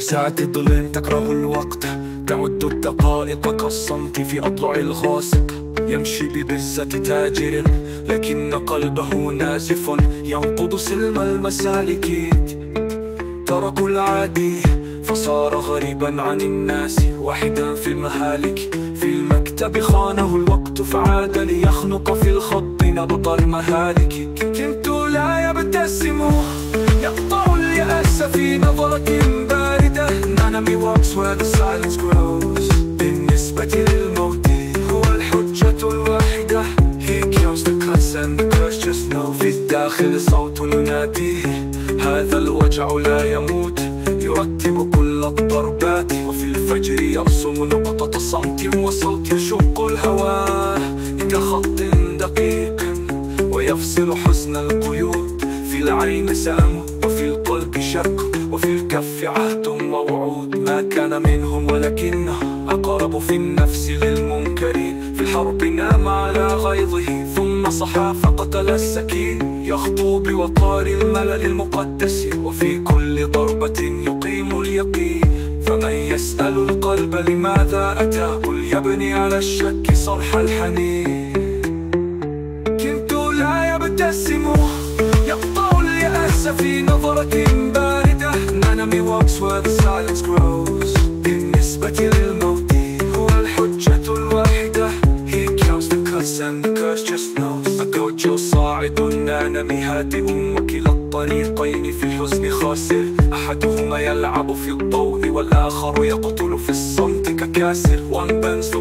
تعتدل تكره الوقت. تعد الدقائق كالصمت في أضلع الغاصب يمشي ببزة تاجر لكن قلبه نازف. ينقض سلم المسالك. تركوا العادي فصار غريبا عن الناس. واحدا في المهالك في المكتب خانه الوقت. فعاد ليخنق في الخط نبط المهالك كنت لا يبتسم. في نظرة باردة. me walks where the silence grows. بالنسبة للموت هو الحجة الواحدة He kills the cuts and the curse just know في الداخل صوت يناديه هذا الوجع لا يموت. يرتب كل الضربات. وفي الفجر يرسم نقطة صمت وصوت يشق الهواء كخط دقيق ويفصل حزن القيود. في العين سام وفي القلب شق وفي الكف عهد ووعود ما كان منهم ولكنه أقرب في النفس للمنكرين. في الحرب نام على غيظه ثم صحى فقتل السكين. يخطو بوقار الملل المقدس وفي كل ضربة يقيم اليقين. فمن يسأل القلب لماذا أتاه ليبني على الشك صرح الحنين. كنت لا يبتسم يقطع اليأس في باردة None of me walks where the silence grows. بالنسبة للموت هو الحجة الواحدة He kills the cuts and the curse just knows. الجوج صاعد نانمي هادئ وكلا الطريقين في الحزن خاسر. أحدهما يلعب في الضوء والآخر يقتل في الصمت ككاسر. One bends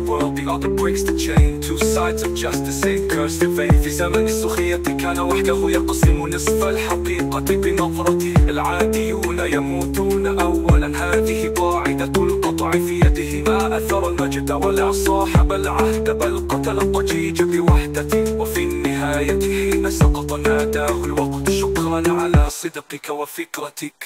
world the breaks the chain Two sides of justice same curse the fate في زمن السخية كان وحده يقسم نصف الحقيقة بنظرته العاديون يموتون أولا. هذه قاعدة القطع في يده. ما أثر المجد ولا صاحب العهد بل قتل الضجيج بوحدته وفي النهاية حين سقط ناداه الوقت شكرا على صدقك وفكرتك.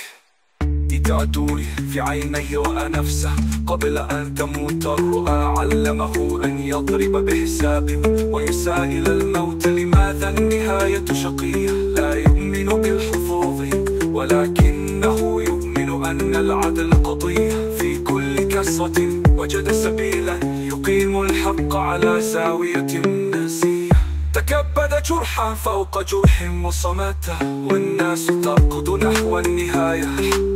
تعدوي في عيني وأنفسه قبل أن تموت الرؤى علمه أن يضرب بحساب ويسائل الموت لماذا النهاية شقية. لا يؤمن بالحظوظ ولكنه يؤمن أن العدل قضية. في كل كسرة وجد سبيلا يقيم الحق على زاوية ناسية تكبد جرحا فوق جرح وصمت والناس تركض نحو النهاية.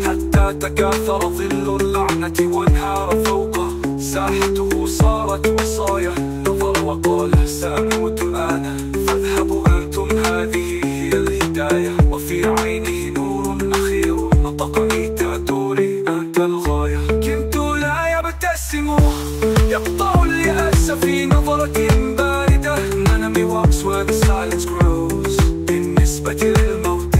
حتى تكاثر ظل اللعنة وانهار فوقه. ساحته صارت وصايا نظر وقال سأموت الآن فاذهبوا أنتم هذه هي الهداية. وفي عينه نور أخير نطقني تأتوني أنت الغاية. كنت لا يبتسم يقطع اليأس في نظرة باردة None of me walks where the silence grows بالنسبة للموت